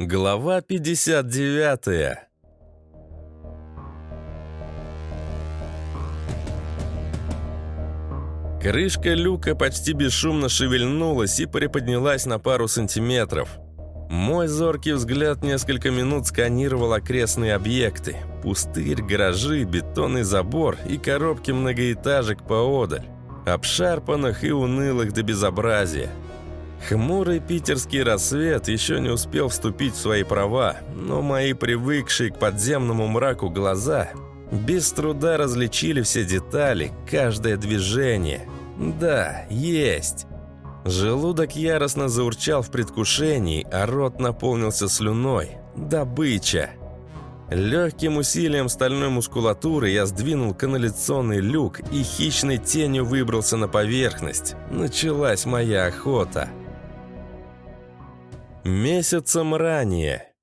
Глава 59 Крышка люка почти бесшумно шевельнулась и приподнялась на пару сантиметров. Мой зоркий взгляд несколько минут сканировал окрестные объекты. Пустырь, гаражи, бетонный забор и коробки многоэтажек поодаль. Обшарпанных и унылых до безобразия. Хмурый питерский рассвет еще не успел вступить в свои права, но мои привыкшие к подземному мраку глаза без труда различили все детали, каждое движение. Да, есть. Желудок яростно заурчал в предвкушении, а рот наполнился слюной. Добыча. Легким усилием стальной мускулатуры я сдвинул канализационный люк и хищной тенью выбрался на поверхность. Началась моя охота. Месяцем ранее.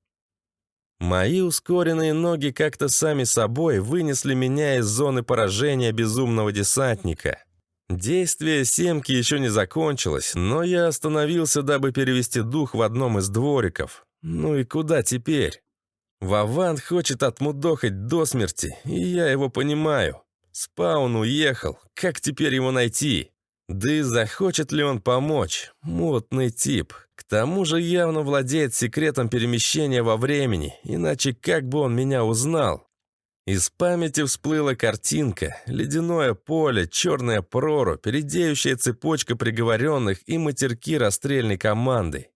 Мои ускоренные ноги как-то сами собой вынесли меня из зоны поражения безумного десантника. Действие семки еще не закончилось, но я остановился, дабы перевести дух в одном из двориков. Ну и куда теперь? Вован хочет отмудохать до смерти, и я его понимаю. Спаун уехал, как теперь его найти? Да и захочет ли он помочь? Мутный тип. К тому же явно владеет секретом перемещения во времени, иначе как бы он меня узнал? Из памяти всплыла картинка, ледяное поле, черная прорубь, редеющая цепочка приговоренных и матерки расстрельной команды.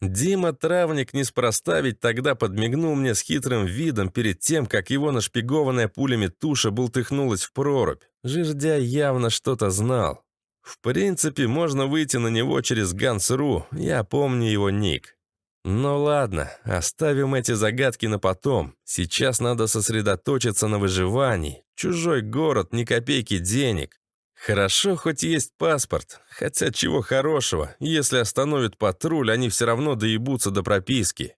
Дима Травник неспроста ведь тогда подмигнул мне с хитрым видом перед тем, как его нашпигованная пулями туша бултыхнулась в прорубь. Жирдя явно что-то знал. В принципе, можно выйти на него через Гансру, я помню его ник. Ну ладно, оставим эти загадки на потом. Сейчас надо сосредоточиться на выживании. Чужой город, ни копейки денег. Хорошо, хоть есть паспорт. Хотя чего хорошего, если остановят патруль, они все равно доебутся до прописки.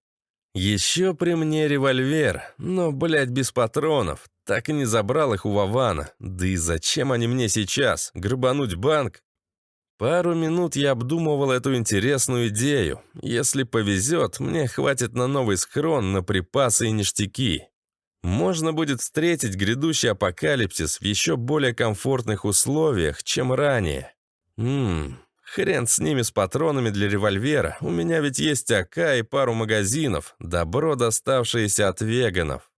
Еще при мне револьвер, но, блядь, без патронов. Так и не забрал их у Вована. Да и зачем они мне сейчас? Грабануть банк? Пару минут я обдумывал эту интересную идею. Если повезет, мне хватит на новый схрон, на припасы и ништяки. Можно будет встретить грядущий апокалипсис в еще более комфортных условиях, чем ранее. Ммм, Хрен с ними, с патронами для револьвера. У меня ведь есть АК и пару магазинов. Добро, доставшееся от веганов.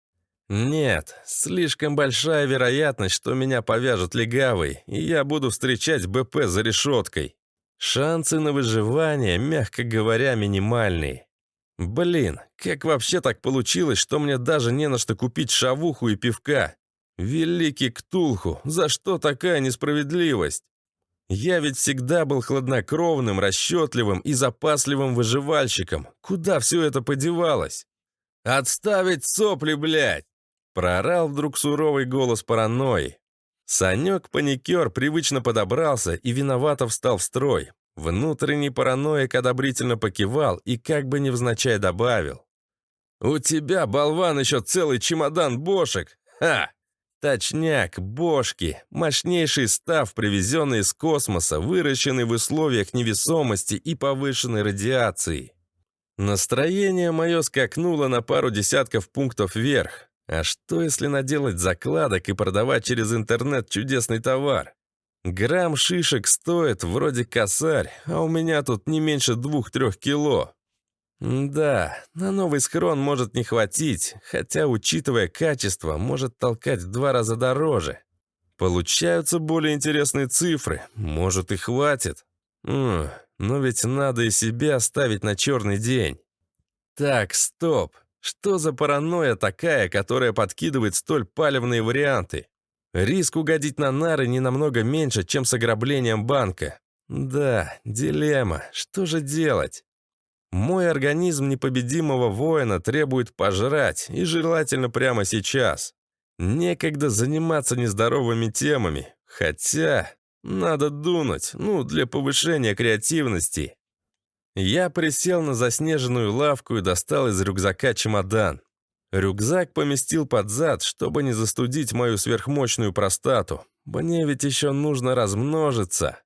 Нет, слишком большая вероятность, что меня повяжут легавый, и я буду встречать БП за решеткой. Шансы на выживание, мягко говоря, минимальные. Блин, как вообще так получилось, что мне даже не на что купить шавуху и пивка? Великий Ктулху, за что такая несправедливость? Я ведь всегда был хладнокровным, расчетливым и запасливым выживальщиком. Куда все это подевалось? «Отставить сопли, блядь!» Проорал вдруг суровый голос паранойи. Санек-паникер привычно подобрался и виновато встал в строй. Внутренний параноик одобрительно покивал и как бы невзначай добавил. «У тебя, болван, еще целый чемодан бошек! Ха! Точняк, бошки, мощнейший став, привезенный из космоса, выращенный в условиях невесомости и повышенной радиации. Настроение мое скакнуло на пару десятков пунктов вверх. А что, если наделать закладок и продавать через интернет чудесный товар? Грамм шишек стоит вроде косарь, а у меня тут не меньше двух-трех кило. Да, на новый схрон может не хватить, хотя, учитывая качество, может толкать в два раза дороже. Получаются более интересные цифры, может и хватит. М но ведь надо и себя оставить на черный день. Так, стоп. Что за паранойя такая, которая подкидывает столь палевные варианты? Риск угодить на нары не намного меньше, чем с ограблением банка. Да, дилемма. Что же делать? Мой организм непобедимого воина требует пожрать, и желательно прямо сейчас. Некогда заниматься нездоровыми темами, хотя надо дунуть, ну, для повышения креативности. Я присел на заснеженную лавку и достал из рюкзака чемодан. Рюкзак поместил под зад, чтобы не застудить мою сверхмощную простату. Мне ведь еще нужно размножиться.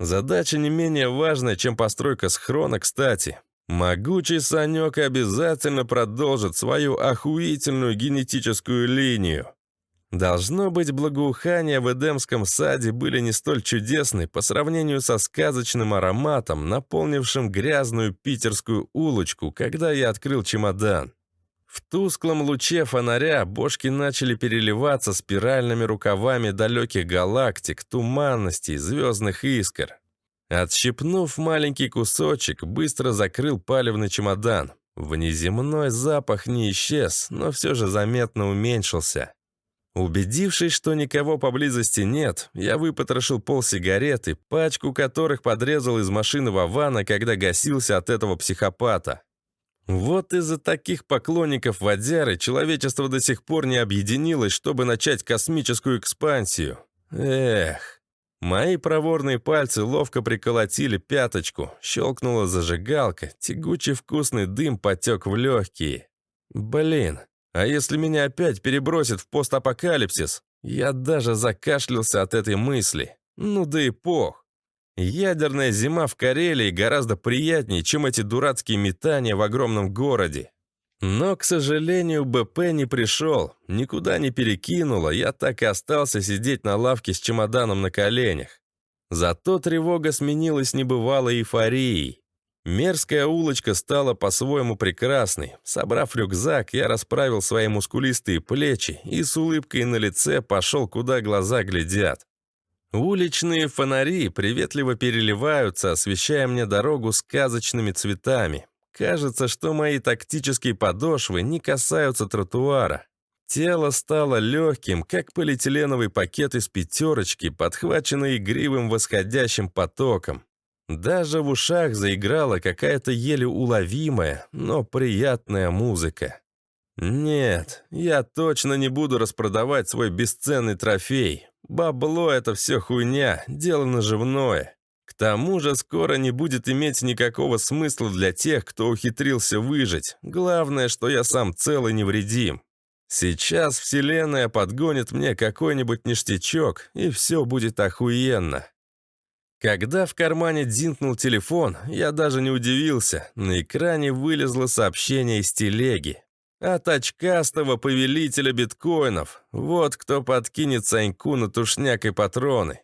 Задача не менее важная, чем постройка схрона, кстати. Могучий Санек обязательно продолжит свою охуительную генетическую линию. Должно быть, благоухания в Эдемском саде были не столь чудесны по сравнению со сказочным ароматом, наполнившим грязную питерскую улочку, когда я открыл чемодан. В тусклом луче фонаря бошки начали переливаться спиральными рукавами далеких галактик, туманностей, звездных искр. Отщипнув маленький кусочек, быстро закрыл палевный чемодан. Внеземной запах не исчез, но все же заметно уменьшился. Убедившись, что никого поблизости нет, я выпотрошил пол сигареты, пачку которых подрезал из машины Вавана, когда гасился от этого психопата. Вот из-за таких поклонников водяры человечество до сих пор не объединилось, чтобы начать космическую экспансию. Эх. Мои проворные пальцы ловко приколотили пяточку, щелкнула зажигалка, тягучий вкусный дым потек в легкие. Блин, а если меня опять перебросит в постапокалипсис? Я даже закашлялся от этой мысли. Ну да и пох. Ядерная зима в Карелии гораздо приятнее, чем эти дурацкие метания в огромном городе. Но, к сожалению, БП не пришел, никуда не перекинуло, я так и остался сидеть на лавке с чемоданом на коленях. Зато тревога сменилась небывалой эйфорией. Мерзкая улочка стала по-своему прекрасной. Собрав рюкзак, я расправил свои мускулистые плечи и с улыбкой на лице пошел, куда глаза глядят. Уличные фонари приветливо переливаются, освещая мне дорогу сказочными цветами. Кажется, что мои тактические подошвы не касаются тротуара. Тело стало легким, как полиэтиленовый пакет из пятерочки, подхваченный игривым восходящим потоком. Даже в ушах заиграла какая-то еле уловимая, но приятная музыка. Нет, я точно не буду распродавать свой бесценный трофей. Бабло — это все хуйня, дело наживное. К тому же скоро не будет иметь никакого смысла для тех, кто ухитрился выжить. Главное, что я сам цел и невредим. Сейчас Вселенная подгонит мне какой-нибудь ништячок, и все будет охуенно. Когда в кармане дзинкнул телефон, я даже не удивился. На экране вылезло сообщение из телеги. От очкастого повелителя биткоинов. Вот кто подкинет Саньку на тушняк и патроны.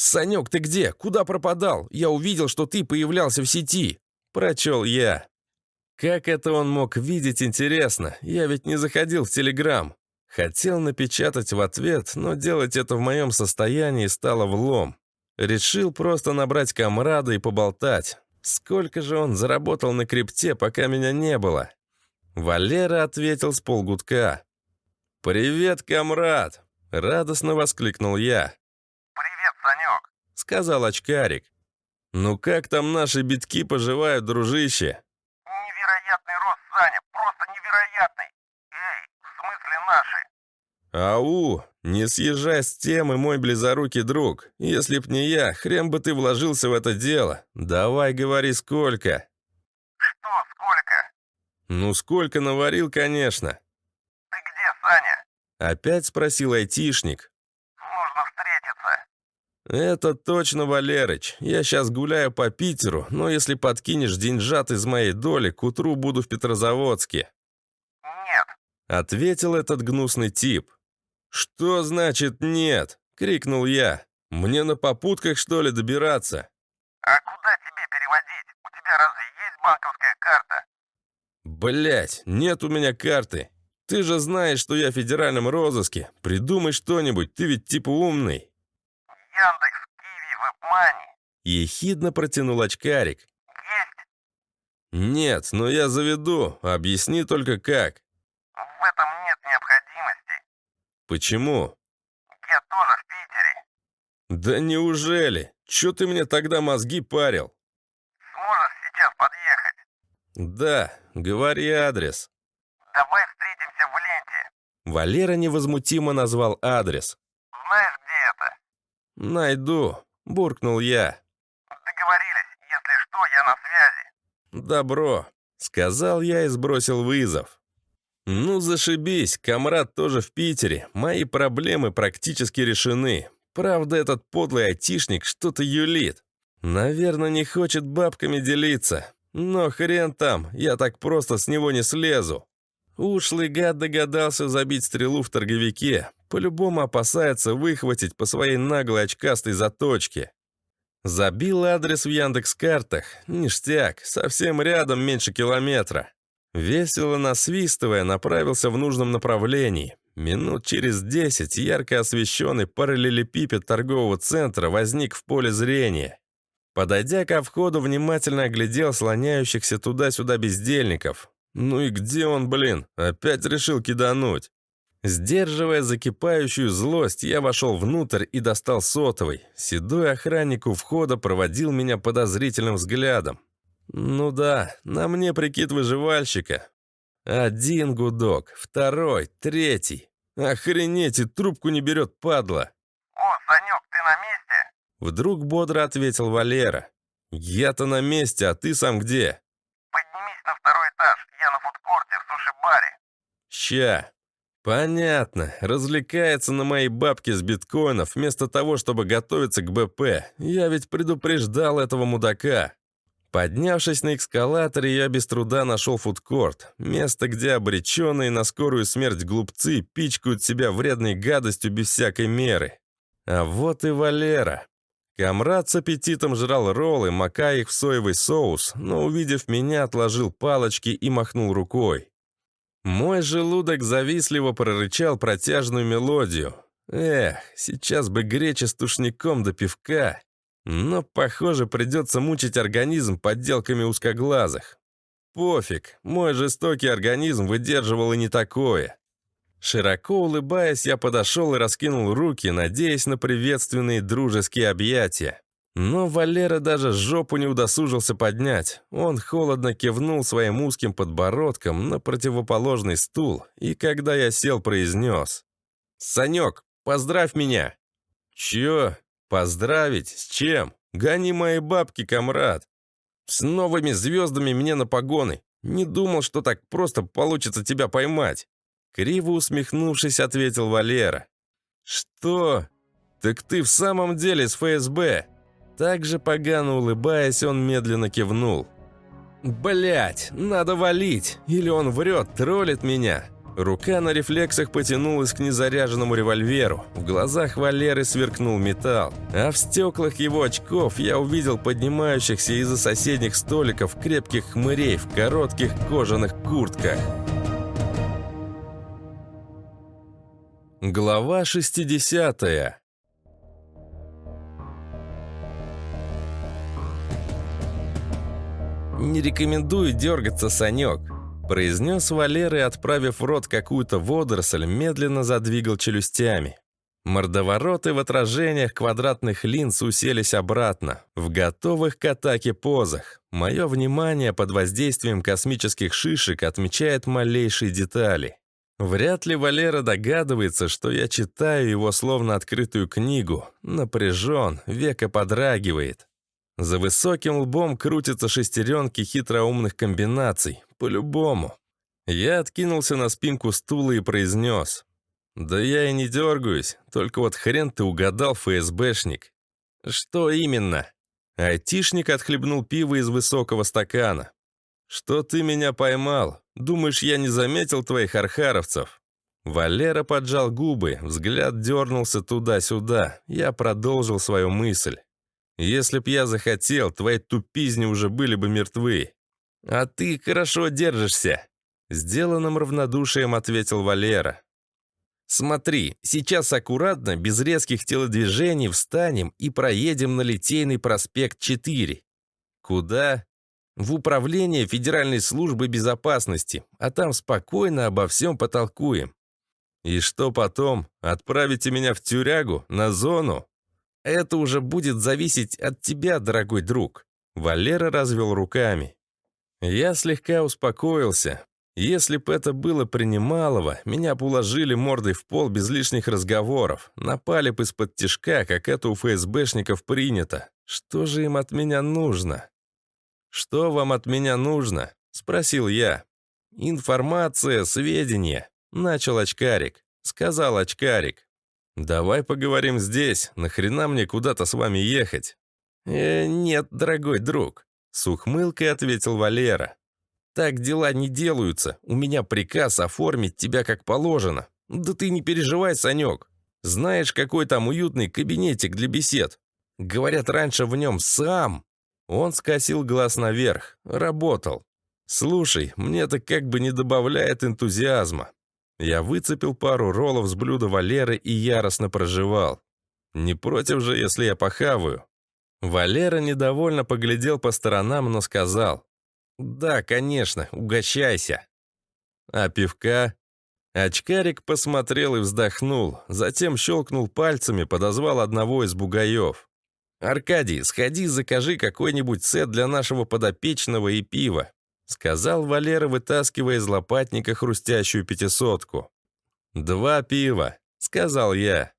«Санек, ты где? Куда пропадал? Я увидел, что ты появлялся в сети!» Прочел я. Как это он мог видеть, интересно? Я ведь не заходил в Телеграм. Хотел напечатать в ответ, но делать это в моем состоянии стало влом. Решил просто набрать комрада и поболтать. Сколько же он заработал на крипте, пока меня не было? Валера ответил с полгудка. «Привет, комрад!» — радостно воскликнул я. Сказал очкарик. «Ну как там наши битки поживают, дружище?» «Невероятный рост, Саня, просто невероятный! Эй, в смысле наши?» «Ау! Не съезжай с темы, мой близорукий друг. Если б не я, хрен бы ты вложился в это дело. Давай говори, сколько». «Что сколько?» «Ну, сколько наварил, конечно». «Ты где, Саня?» Опять спросил айтишник. «Это точно, Валерыч. Я сейчас гуляю по Питеру, но если подкинешь деньжат из моей доли, к утру буду в Петрозаводске». «Нет». Ответил этот гнусный тип. «Что значит нет?» — крикнул я. «Мне на попутках, что ли, добираться?» «А куда тебе переводить? У тебя разве есть банковская карта?» Блять, нет у меня карты. Ты же знаешь, что я в федеральном розыске. Придумай что-нибудь, ты ведь типа умный». «Яндекс, Киви, Вебмани». Ехидно протянул очкарик. «Есть?» «Нет, но я заведу. Объясни только как». «В этом нет необходимости. «Почему?» Я тоже в Питере. «Да неужели? Чё ты мне тогда мозги парил?» Сможешь сейчас подъехать? «Да, говори адрес». Давай встретимся в ленте. Валера невозмутимо назвал адрес. Знаешь? «Найду», — буркнул я. Договорились. Если что, я на связи. «Добро», — сказал я и сбросил вызов. «Ну, зашибись, комрад тоже в Питере. Мои проблемы практически решены. Правда, этот подлый айтишник что-то юлит. Наверное, не хочет бабками делиться. Но хрен там, я так просто с него не слезу. Ушлый гад догадался забить стрелу в торговике. По-любому опасается выхватить по своей наглой очкастой заточке. Забил адрес в Яндекс-картах. Ништяк, совсем рядом, меньше километра. Весело насвистывая, направился в нужном направлении. Минут через десять ярко освещенный параллелепипед торгового центра возник в поле зрения. Подойдя ко входу, внимательно оглядел слоняющихся туда-сюда бездельников. Ну и где он, блин? Опять решил кидануть. Сдерживая закипающую злость, я вошел внутрь и достал сотовый. Седой охранник у входа проводил меня подозрительным взглядом. Ну да, на мне прикид выживальщика. Один гудок, второй, третий. Охренеть, и трубку не берет, падла. «О, Санек, ты на месте?» Вдруг бодро ответил Валера. «Я-то на месте, а ты сам где?» «Поднимись на второй этаж, я на фудкорте в суши-баре». «Ща». «Понятно. Развлекается на моей бабке с биткоинов вместо того, чтобы готовиться к БП. Я ведь предупреждал этого мудака». Поднявшись на эскалаторе, я без труда нашел фудкорт. Место, где обреченные на скорую смерть глупцы пичкают себя вредной гадостью без всякой меры. А вот и Валера. Камрад с аппетитом жрал роллы, макая их в соевый соус, но, увидев меня, отложил палочки и махнул рукой. Мой желудок завистливо прорычал протяжную мелодию. Эх, сейчас бы гречи с тушником до пивка. Но, похоже, придется мучить организм подделками узкоглазых. Пофиг, мой жестокий организм выдерживал и не такое. Широко улыбаясь, я подошел и раскинул руки, надеясь на приветственные дружеские объятия. Но Валера даже жопу не удосужился поднять. Он холодно кивнул своим узким подбородком на противоположный стул, и когда я сел, произнес. «Санек, поздравь меня!» «Чё? Поздравить? С чем? Гони мои бабки, комрад!» «С новыми звездами мне на погоны. Не думал, что так просто получится тебя поймать!» Криво усмехнувшись, ответил Валера. «Что? Так ты в самом деле с ФСБ?» Также погано улыбаясь, он медленно кивнул. Блять, надо валить! Или он врет, троллит меня!» Рука на рефлексах потянулась к незаряженному револьверу. В глазах Валеры сверкнул металл. А в стеклах его очков я увидел поднимающихся из-за соседних столиков крепких хмырей в коротких кожаных куртках. Глава 60 «Не рекомендую дергаться, Санек», – произнес Валер и, отправив в рот какую-то водоросль, медленно задвигал челюстями. Мордовороты в отражениях квадратных линз уселись обратно, в готовых к атаке позах. Мое внимание под воздействием космических шишек отмечает малейшие детали. Вряд ли Валера догадывается, что я читаю его словно открытую книгу. Напряжен, века подрагивает. За высоким лбом крутятся шестеренки хитроумных комбинаций. По-любому. Я откинулся на спинку стула и произнес. «Да я и не дергаюсь, только вот хрен ты угадал, ФСБшник». «Что именно?» Айтишник отхлебнул пиво из высокого стакана. «Что ты меня поймал? Думаешь, я не заметил твоих архаровцев?» Валера поджал губы, взгляд дернулся туда-сюда. Я продолжил свою мысль. Если б я захотел, твои тупизни уже были бы мертвы. А ты хорошо держишься. Сделанным равнодушием ответил Валера. Смотри, сейчас аккуратно, без резких телодвижений, встанем и проедем на Литейный проспект 4. Куда? В управление Федеральной службы безопасности, а там спокойно обо всем потолкуем. И что потом? Отправите меня в тюрягу, на зону? Это уже будет зависеть от тебя, дорогой друг». Валера развел руками. Я слегка успокоился. Если бы это было принималово, меня бы уложили мордой в пол без лишних разговоров, напали бы из-под тишка, как это у ФСБшников принято. Что же им от меня нужно? «Что вам от меня нужно?» — спросил я. «Информация, сведения», — начал очкарик. Сказал очкарик. «Давай поговорим здесь. Нахрена мне куда-то с вами ехать?» э, «Нет, дорогой друг. С ухмылкой ответил Валера. «Так дела не делаются. У меня приказ оформить тебя как положено. Да ты не переживай, Санек. Знаешь, какой там уютный кабинетик для бесед? Говорят, раньше в нем сам». Он скосил глаз наверх. Работал. «Слушай, мне это как бы не добавляет энтузиазма». Я выцепил пару роллов с блюда Валеры и яростно проживал. Не против же, если я похаваю. Валера недовольно поглядел по сторонам, но сказал. «Да, конечно, угощайся». «А пивка?» Очкарик посмотрел и вздохнул, затем щелкнул пальцами, подозвал одного из бугаев. «Аркадий, сходи, закажи какой-нибудь сет для нашего подопечного и пива», сказал Валера, вытаскивая из лопатника хрустящую пятисотку. «Два пива», — сказал я.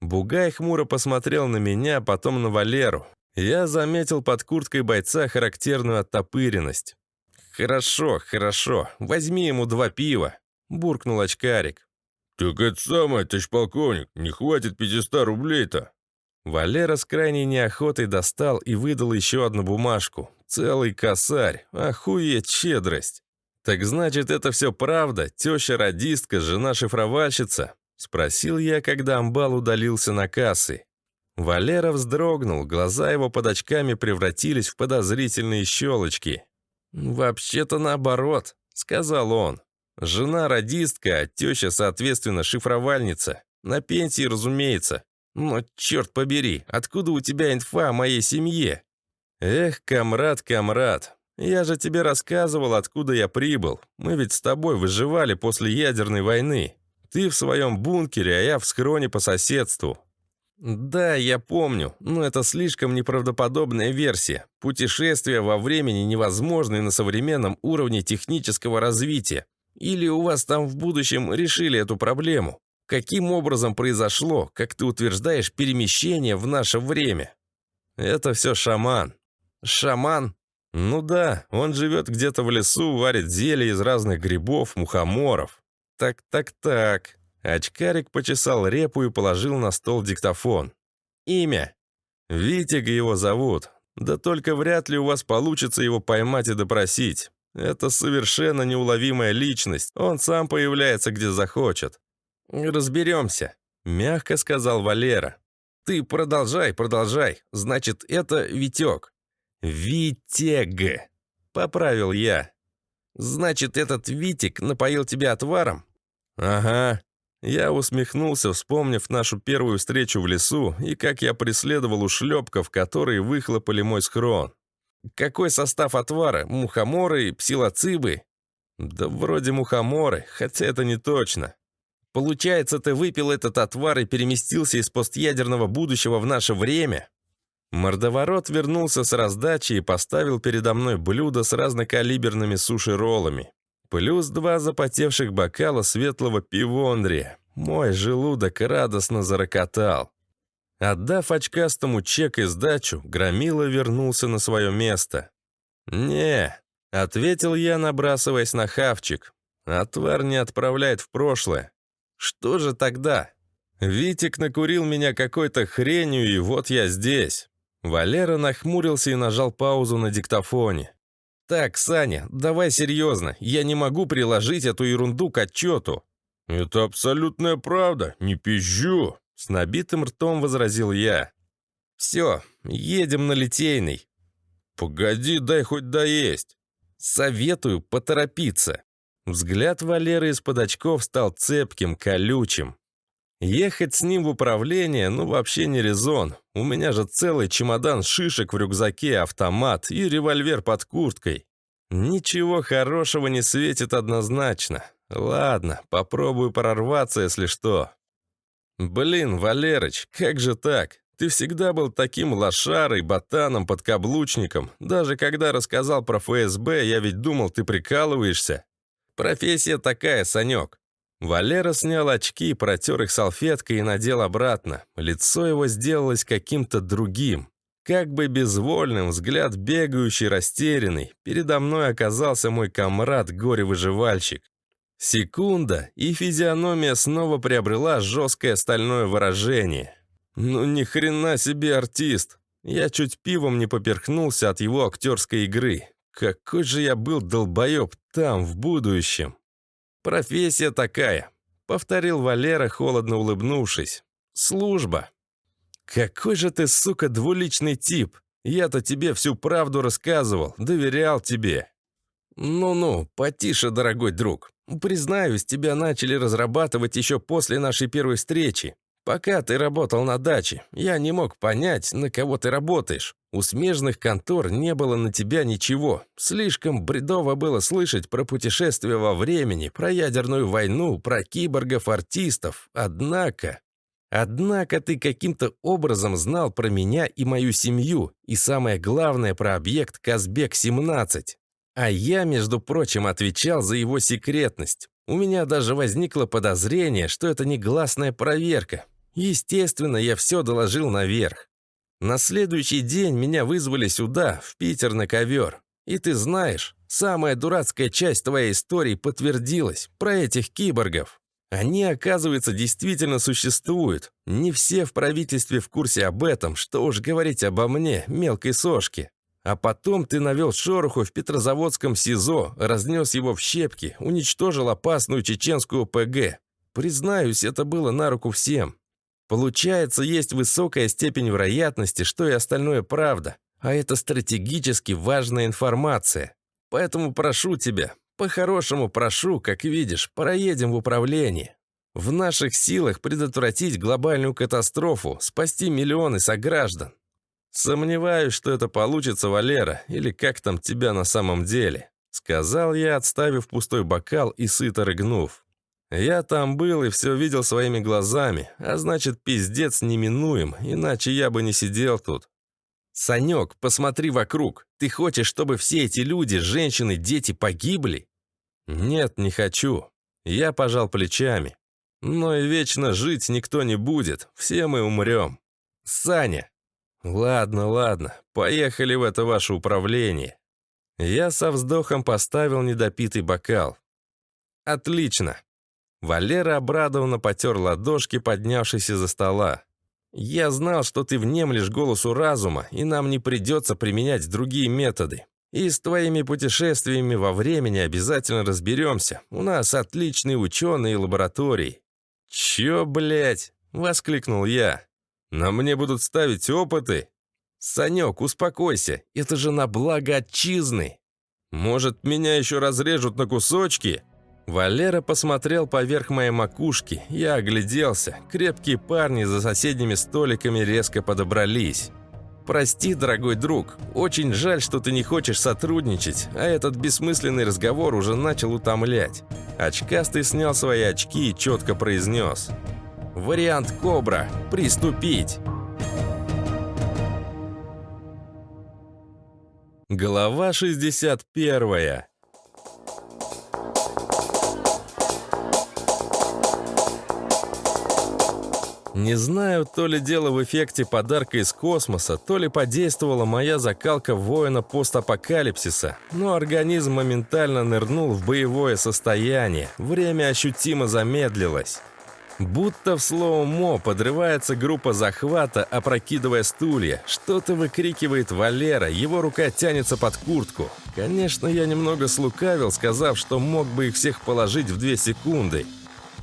Бугай хмуро посмотрел на меня, потом на Валеру. Я заметил под курткой бойца характерную оттопыренность. «Хорошо, хорошо, возьми ему два пива», — буркнул очкарик. «Так это самое, товарищ полковник, не хватит 500 рублей-то». Валера с крайней неохотой достал и выдал еще одну бумажку. Целый косарь, охуеть щедрость. «Так значит, это все правда? Теща-радистка, жена-шифровальщица?» Спросил я, когда амбал удалился на кассы. Валера вздрогнул, глаза его под очками превратились в подозрительные щелочки. «Вообще-то наоборот», — сказал он. «Жена радистка, а теща, соответственно, шифровальница. На пенсии, разумеется. Но, черт побери, откуда у тебя инфа о моей семье?» «Эх, комрад, комрад, я же тебе рассказывал, откуда я прибыл. Мы ведь с тобой выживали после ядерной войны. Ты в своем бункере, а я в схроне по соседству. Да, я помню, но это слишком неправдоподобная версия. Путешествия во времени невозможны на современном уровне технического развития. Или у вас там в будущем решили эту проблему? Каким образом произошло, как ты утверждаешь, перемещение в наше время? Это все шаман. Шаман? Ну да, он живет где-то в лесу, варит зелья из разных грибов, мухоморов. Так-так-так. Очкарик почесал репу и положил на стол диктофон. Имя. Витяга его зовут. Да только вряд ли у вас получится его поймать и допросить. Это совершенно неуловимая личность. Он сам появляется, где захочет. Разберемся, мягко сказал Валера. Ты продолжай, продолжай. Значит, это Витек. Витег. Поправил я. Значит, этот Витик напоил тебя отваром? «Ага». Я усмехнулся, вспомнив нашу первую встречу в лесу и как я преследовал ушлепков, которые выхлопали мой схрон. Какой состав отвара? Мухоморы, псилоцибы? Да вроде мухоморы, хотя это не точно. Получается, ты выпил этот отвар и переместился из постъядерного будущего в наше время? Мордоворот вернулся с раздачи и поставил передо мной блюдо с разнокалиберными суши-роллами. Плюс два запотевших бокала светлого пивондрия. Мой желудок радостно зарокотал. Отдав очкастому чек и сдачу, Громила вернулся на свое место. «Не», — ответил я, набрасываясь на хавчик. «Отвар не отправляет в прошлое. Что же тогда?» Витик накурил меня какой-то хренью, и вот я здесь. Валера нахмурился и нажал паузу на диктофоне. «Так, Саня, давай серьезно, я не могу приложить эту ерунду к отчету». «Это абсолютная правда, не пизжу», — с набитым ртом возразил я. «Все, едем на Литейный». «Погоди, дай хоть доесть». «Советую поторопиться». Взгляд Валеры из-под очков стал цепким, колючим. Ехать с ним в управление, ну вообще не резон. У меня же целый чемодан шишек в рюкзаке, автомат и револьвер под курткой. Ничего хорошего не светит однозначно. Ладно, попробую прорваться, если что. Блин, Валерыч, как же так? Ты всегда был таким лошарой, ботаном, подкаблучником. Даже когда рассказал про ФСБ, я ведь думал, ты прикалываешься. Профессия такая, Санек. Валера снял очки, протер их салфеткой и надел обратно. Лицо его сделалось каким-то другим. Как бы безвольным, взгляд бегающий, растерянный. Передо мной оказался мой комрад, горе-выживальщик. Секунда, и физиономия снова приобрела жесткое стальное выражение. «Ну ни хрена себе артист!» Я чуть пивом не поперхнулся от его актерской игры. Какой же я был долбоеб там, в будущем. Профессия такая, повторил Валера, холодно улыбнувшись. Служба. Какой же ты, сука, двуличный тип. Я-то тебе всю правду рассказывал, доверял тебе. Ну-ну, потише, дорогой друг. Признаюсь, тебя начали разрабатывать еще после нашей первой встречи. Пока ты работал на даче, я не мог понять, на кого ты работаешь. У смежных контор не было на тебя ничего. Слишком бредово было слышать про путешествия во времени, про ядерную войну, про киборгов-артистов. Однако... Однако ты каким-то образом знал про меня и мою семью, и самое главное про объект Казбек-17. А я, между прочим, отвечал за его секретность. У меня даже возникло подозрение, что это негласная проверка, Естественно, я все доложил наверх. На следующий день меня вызвали сюда, в Питер на ковер. И ты знаешь, самая дурацкая часть твоей истории подтвердилась про этих киборгов. Они, оказывается, действительно существуют. Не все в правительстве в курсе об этом, что уж говорить обо мне, мелкой сошке. А потом ты навел шороху в Петрозаводском СИЗО, разнес его в щепки, уничтожил опасную чеченскую ПГ. Признаюсь, это было на руку всем. Получается, есть высокая степень вероятности, что и остальное правда, а это стратегически важная информация. Поэтому прошу тебя, по-хорошему прошу, как видишь, проедем в управление. В наших силах предотвратить глобальную катастрофу, спасти миллионы сограждан. Сомневаюсь, что это получится, Валера, или как там тебя на самом деле, сказал я, отставив пустой бокал и сыто рыгнув. Я там был и все видел своими глазами, а значит, пиздец неминуем, иначе я бы не сидел тут. «Санек, посмотри вокруг. Ты хочешь, чтобы все эти люди, женщины, дети погибли?» «Нет, не хочу». Я пожал плечами. «Но и вечно жить никто не будет. Все мы умрем. Саня!» «Ладно, ладно. Поехали в это ваше управление». Я со вздохом поставил недопитый бокал. «Отлично. Валера обрадованно потер ладошки, поднявшись из-за стола. «Я знал, что ты внемлешь голосу разума, и нам не придется применять другие методы. И с твоими путешествиями во времени обязательно разберемся. У нас отличные ученые и лаборатории». «Чё, блядь?» — воскликнул я. «На мне будут ставить опыты?» «Санек, успокойся, это же на благо отчизны!» «Может, меня еще разрежут на кусочки?» Валера посмотрел поверх моей макушки, я огляделся. Крепкие парни за соседними столиками резко подобрались. «Прости, дорогой друг, очень жаль, что ты не хочешь сотрудничать, а этот бессмысленный разговор уже начал утомлять». Очкастый снял свои очки и четко произнес. «Вариант Кобра. Приступить!» Глава 61 Не знаю, то ли дело в эффекте подарка из космоса, то ли подействовала моя закалка воина постапокалипсиса, но организм моментально нырнул в боевое состояние, время ощутимо замедлилось. Будто в слоумо подрывается группа захвата, опрокидывая стулья. Что-то выкрикивает Валера, его рука тянется под куртку. Конечно, я немного слукавил, сказав, что мог бы их всех положить в две секунды.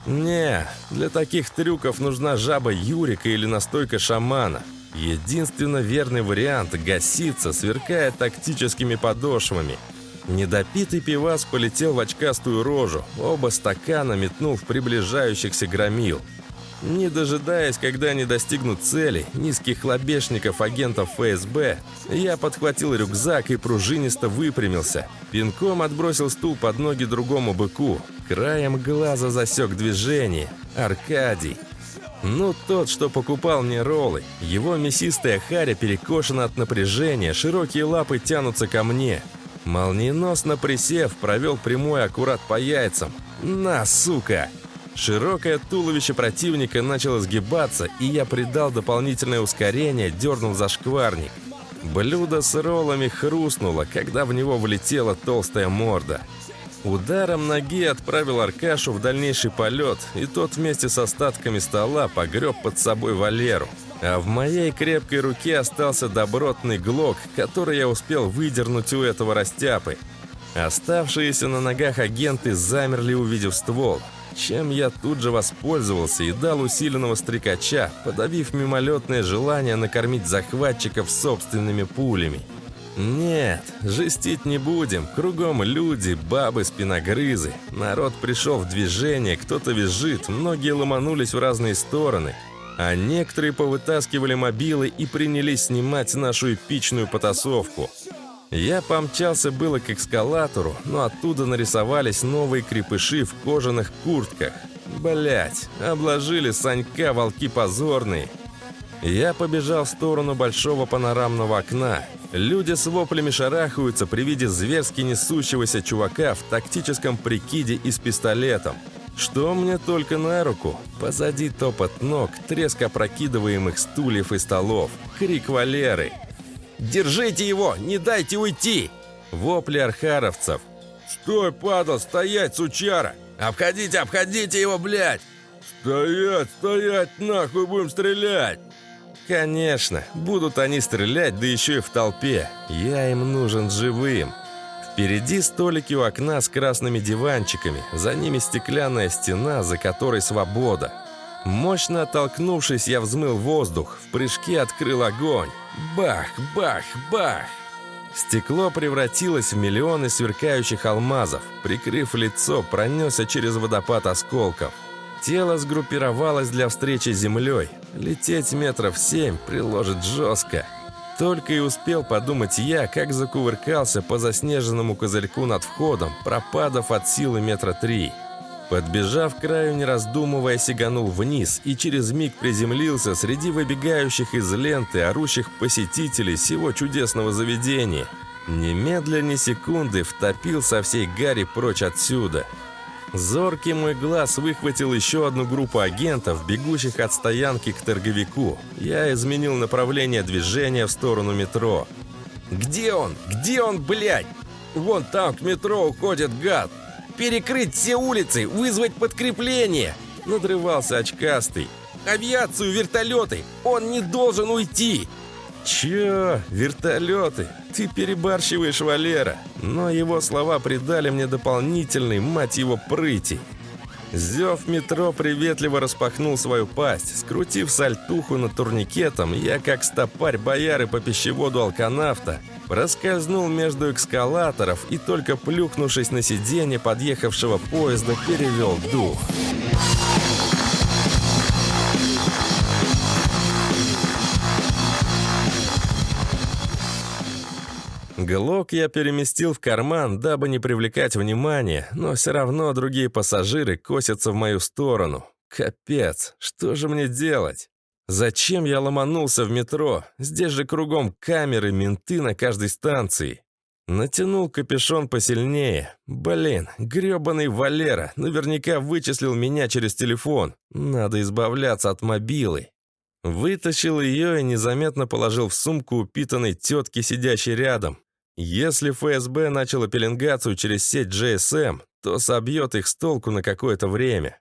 Не, для таких трюков нужна жаба Юрика или настойка шамана. Единственно верный вариант – гаситься, сверкая тактическими подошвами. Недопитый пивас полетел в очкастую рожу, оба стакана метнул в приближающихся громил. Не дожидаясь, когда они достигнут цели, низких лобешников агентов ФСБ, я подхватил рюкзак и пружинисто выпрямился. Пинком отбросил стул под ноги другому быку. Краем глаза засек движение. Аркадий. Ну, тот, что покупал мне роллы. Его мясистая харя перекошена от напряжения, широкие лапы тянутся ко мне. Молниеносно присев, провел прямой аккурат по яйцам. «На, сука!» Широкое туловище противника начало сгибаться, и я придал дополнительное ускорение, дернул за шкварник. Блюдо с роллами хрустнуло, когда в него влетела толстая морда. Ударом ноги отправил Аркашу в дальнейший полет, и тот вместе с остатками стола погреб под собой Валеру. А в моей крепкой руке остался добротный глок, который я успел выдернуть у этого растяпы. Оставшиеся на ногах агенты замерли, увидев ствол, чем я тут же воспользовался и дал усиленного стрекача, подавив мимолетное желание накормить захватчиков собственными пулями. Нет, жестить не будем. Кругом люди, бабы, спиногрызы. Народ пришел в движение, кто-то визжит, многие ломанулись в разные стороны. А некоторые повытаскивали мобилы и принялись снимать нашу эпичную потасовку. Я помчался было к эскалатору, но оттуда нарисовались новые крепыши в кожаных куртках. Блять, обложили Санька волки позорные. Я побежал в сторону большого панорамного окна. Люди с воплями шарахаются при виде зверски несущегося чувака в тактическом прикиде и с пистолетом. Что мне только на руку? Позади топот ног, треск опрокидываемых стульев и столов, крик Валеры – Держите его! Не дайте уйти!» Вопли архаровцев. «Стой, падал! Стоять, сучара! Обходите, обходите его, блядь!» «Стоять, стоять, нахуй будем стрелять!» «Конечно, будут они стрелять, да еще и в толпе. Я им нужен живым». Впереди столики у окна с красными диванчиками, за ними стеклянная стена, за которой свобода. Мощно оттолкнувшись, я взмыл воздух, в прыжке открыл огонь. Бах, бах, бах! Стекло превратилось в миллионы сверкающих алмазов. Прикрыв лицо, пронесся через водопад осколков. Тело сгруппировалось для встречи с землей. Лететь метров семь приложит жестко. Только и успел подумать я, как закувыркался по заснеженному козырьку над входом, пропадав от силы метра три. Подбежав к краю, не раздумывая, сиганул вниз и через миг приземлился среди выбегающих из ленты, орущих посетителей всего чудесного заведения. Немедля ни секунды втопил со всей гари прочь отсюда. Зоркий мой глаз выхватил еще одну группу агентов, бегущих от стоянки к торговику. Я изменил направление движения в сторону метро. «Где он? Где он, блядь? Вон там к метро уходит гад!» Перекрыть все улицы, вызвать подкрепление!» Надрывался очкастый. «Авиацию, вертолеты! Он не должен уйти!» «Чё? Вертолеты? Ты перебарщиваешь, Валера!» Но его слова придали мне дополнительный, мать его, прыти. Зев метро приветливо распахнул свою пасть. Скрутив сальтуху над турникетом, я, как стопарь бояры по пищеводу алканавта, проскользнул между эскалаторов и только плюхнувшись на сиденье подъехавшего поезда, перевел дух. Глок я переместил в карман, дабы не привлекать внимания, но все равно другие пассажиры косятся в мою сторону. Капец, что же мне делать? Зачем я ломанулся в метро? Здесь же кругом камеры, менты на каждой станции. Натянул капюшон посильнее. Блин, грёбаный Валера наверняка вычислил меня через телефон. Надо избавляться от мобилы. Вытащил ее и незаметно положил в сумку упитанной тетки, сидящей рядом. Если ФСБ начало пеленгацию через сеть GSM, то собьет их с толку на какое-то время.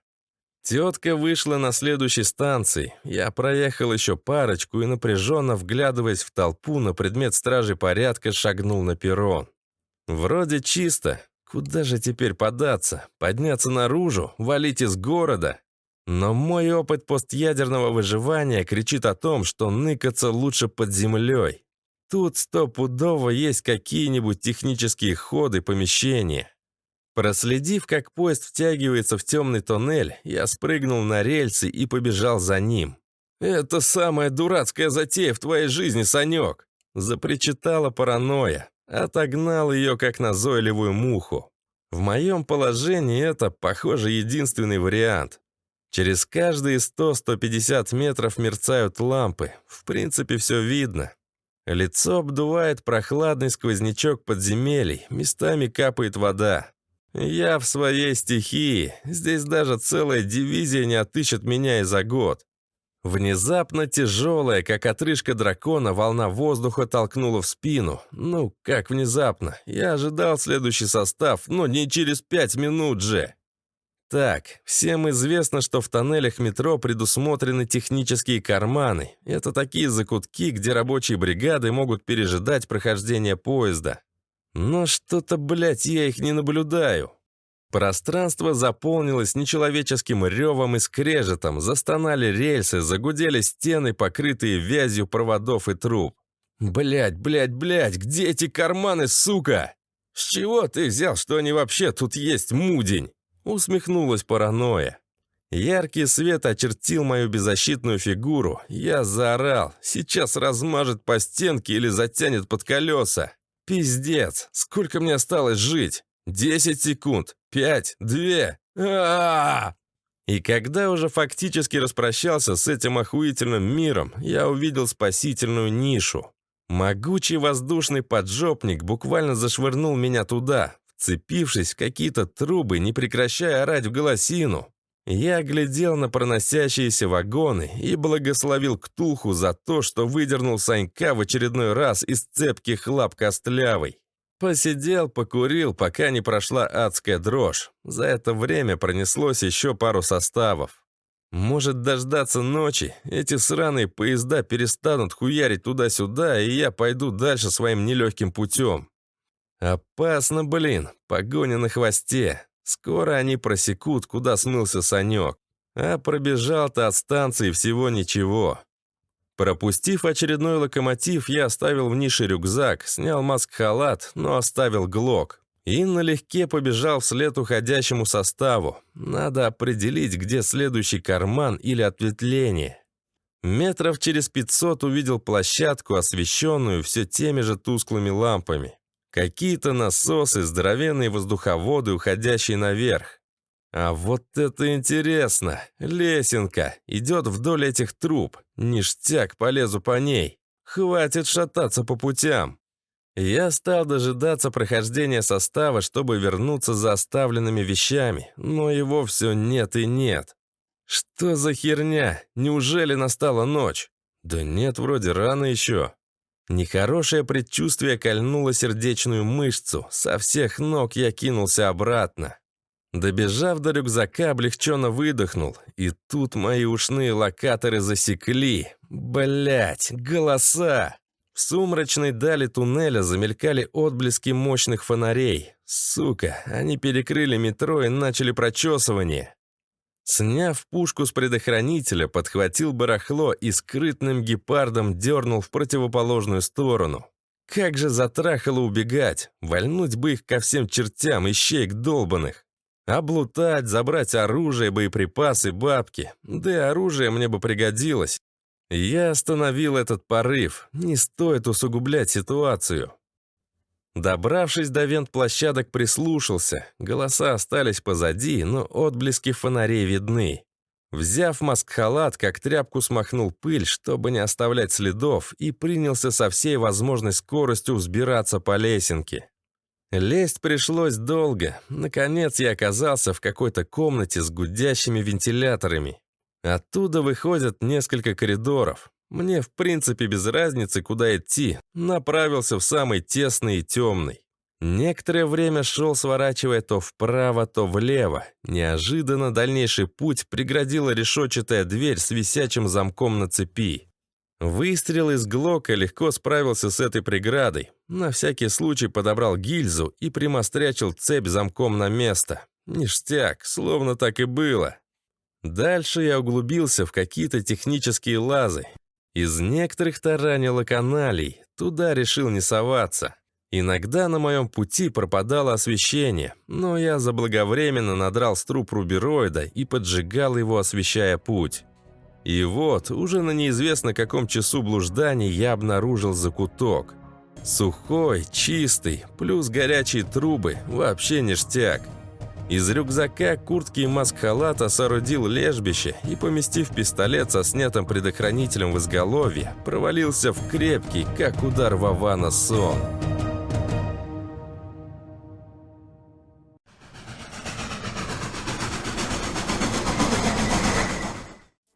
Тетка вышла на следующей станции. Я проехал еще парочку и, напряженно вглядываясь в толпу на предмет стражи порядка, шагнул на перрон. Вроде чисто. Куда же теперь податься? Подняться наружу? Валить из города? Но мой опыт постъядерного выживания кричит о том, что ныкаться лучше под землей. Тут стопудово есть какие-нибудь технические ходы, помещения. Проследив, как поезд втягивается в темный тоннель, я спрыгнул на рельсы и побежал за ним. «Это самая дурацкая затея в твоей жизни, Санек!» Запричитала паранойя. Отогнал ее, как назойливую муху. В моем положении это, похоже, единственный вариант. Через каждые 100-150 метров мерцают лампы. В принципе, все видно. Лицо обдувает прохладный сквознячок подземелий, местами капает вода. Я в своей стихии. Здесь даже целая дивизия не отыщет меня и за год. Внезапно тяжелая, как отрыжка дракона, волна воздуха толкнула в спину. Ну, как внезапно. Я ожидал следующий состав, но не через пять минут же. Так. Всем известно, что в тоннелях метро предусмотрены технические карманы. Это такие закутки, где рабочие бригады могут пережидать прохождение поезда. Но что-то, блядь, я их не наблюдаю. Пространство заполнилось нечеловеческим ревом и скрежетом, застонали рельсы, загудели стены, покрытые вязью проводов и труб. Блять, блять, блять, где эти карманы, сука? С чего ты взял, что они вообще тут есть, мудень? Усмехнулась паранойя. Яркий свет очертил мою беззащитную фигуру. Я заорал. Сейчас размажет по стенке или затянет под колеса. Пиздец, сколько мне осталось жить? Десять секунд, пять, две. А, -а, а И когда уже фактически распрощался с этим охуительным миром, я увидел спасительную нишу. Могучий воздушный поджопник буквально зашвырнул меня туда, вцепившись в какие-то трубы, не прекращая орать в голосину. Я глядел на проносящиеся вагоны и благословил Ктулху за то, что выдернул Санька в очередной раз из цепких лап костлявой. Посидел, покурил, пока не прошла адская дрожь. За это время пронеслось еще пару составов. Может дождаться ночи, эти сраные поезда перестанут хуярить туда-сюда, и я пойду дальше своим нелегким путем. Опасно, блин, погоня на хвосте. Скоро они просекут, куда смылся Санек. А пробежал-то от станции всего ничего. Пропустив очередной локомотив, я оставил в нише рюкзак, снял маск-халат, но оставил глок. И налегке побежал вслед уходящему составу. Надо определить, где следующий карман или ответвление. Метров через 500 увидел площадку, освещенную все теми же тусклыми лампами. Какие-то насосы, здоровенные воздуховоды, уходящие наверх. А вот это интересно. Лесенка идет вдоль этих труб. Ништяк, полезу по ней. Хватит шататься по путям. Я стал дожидаться прохождения состава, чтобы вернуться за оставленными вещами, но его все нет и нет. Что за херня? Неужели настала ночь? Да нет, вроде рано еще. Нехорошее предчувствие кольнуло сердечную мышцу. Со всех ног я кинулся обратно. Добежав до рюкзака, облегченно выдохнул. И тут мои ушные локаторы засекли. Блять, голоса! В сумрачной дали туннеля замелькали отблески мощных фонарей. Сука, они перекрыли метро и начали прочесывание. Сняв пушку с предохранителя, подхватил барахло и скрытным гепардом дернул в противоположную сторону. Как же затрахало убегать, вальнуть бы их ко всем чертям, ищейк долбанных. Облутать, забрать оружие, боеприпасы, бабки. Да и оружие мне бы пригодилось. Я остановил этот порыв, не стоит усугублять ситуацию. Добравшись до вент-площадок, прислушался. Голоса остались позади, но отблески фонарей видны. Взяв маск-халат, как тряпку смахнул пыль, чтобы не оставлять следов, и принялся со всей возможной скоростью взбираться по лесенке. Лезть пришлось долго. Наконец я оказался в какой-то комнате с гудящими вентиляторами. Оттуда выходят несколько коридоров. Мне, в принципе, без разницы, куда идти. Направился в самый тесный и темный. Некоторое время шел, сворачивая то вправо, то влево. Неожиданно дальнейший путь преградила решетчатая дверь с висячим замком на цепи. Выстрел из Глока легко справился с этой преградой. На всякий случай подобрал гильзу и примострячил цепь замком на место. Ништяк, словно так и было. Дальше я углубился в какие-то технические лазы. Из некоторых таранило каналей, туда решил не соваться. Иногда на моем пути пропадало освещение, но я заблаговременно надрал струп рубероида и поджигал его, освещая путь. И вот, уже на неизвестно каком часу блужданий я обнаружил закуток. Сухой, чистый, плюс горячие трубы, вообще ништяк. Из рюкзака, куртки и маск-халата соорудил лежбище и, поместив пистолет со снятым предохранителем в изголовье, провалился в крепкий, как удар Вавана, сон.